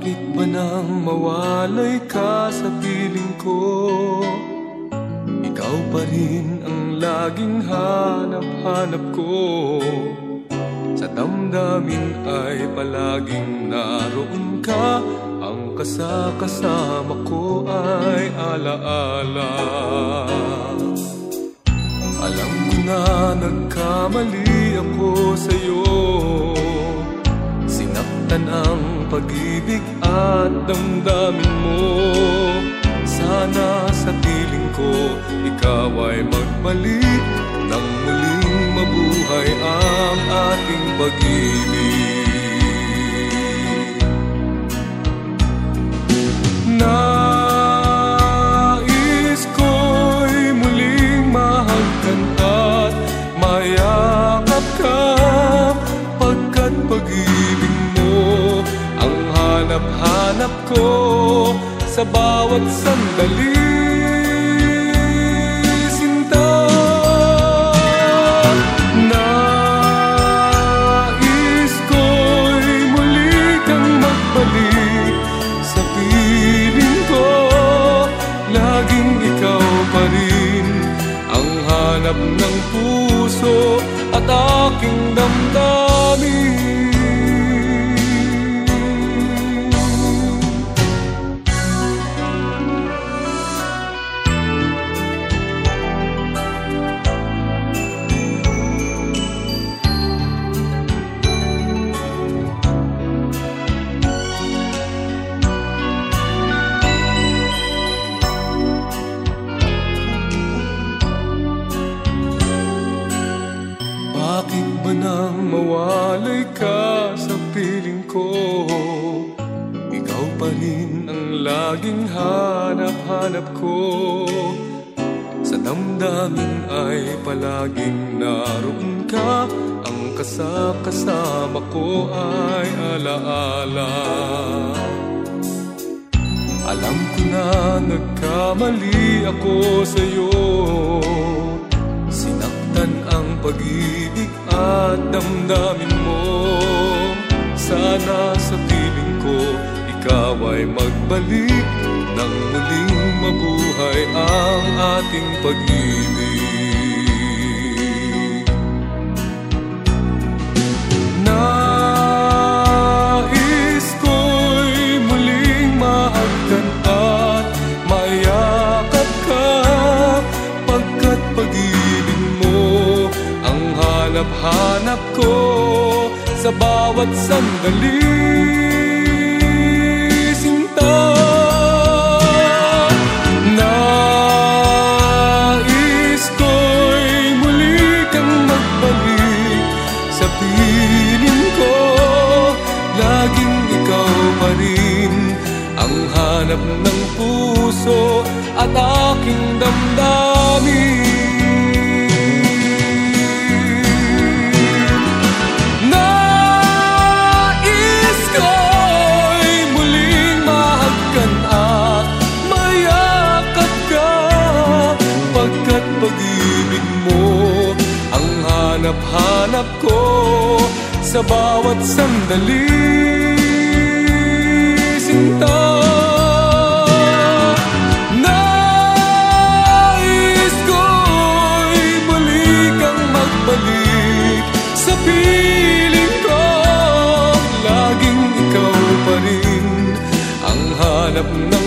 Bakit ba nang mawalay ka sa piling ko? Ikaw pa rin ang laging hanap-hanap ko. Sa damdamin ay palaging naroon ka. Ang kasakasama ko ay alaala. Alam ko na nagkamali ako sa'yo. Sinaktan ang pag-ibig at damdamin mo. Sana sa piling ko ikaw ay magbalik Nang muling mabuhay ang ating pag-ibig hanap-hanap ko Sa bawat sandali. Sinta Nais ko'y muli kang magbalik Sa piling ko. Ikaw pa rin Ang hanap ng puso At aking damdamin laging hanap-hanap ko. Sa damdamin ay palaging naroon ka. Ang kasakasama ko ay alaala. Alam ko na nagkamali ako sa'yo. Sinaktan ang pag-ibig at damdamin mo. Sana sa ikaw ay magbalik Nang muling mabuhay ang ating pag-ibig. Nais ko'y muling mahagkan at mayakap ka Pagkat pag-ibig mo ang hanap-hanap ko Sa bawat sandali pa rin Ang hanap ng puso At aking damdamin. Hanap-hanap ko Sa bawat sandali Sinta Nais ko'y muli kang magbalik Sa piling ko. Laging ikaw pa rin Ang hanap ng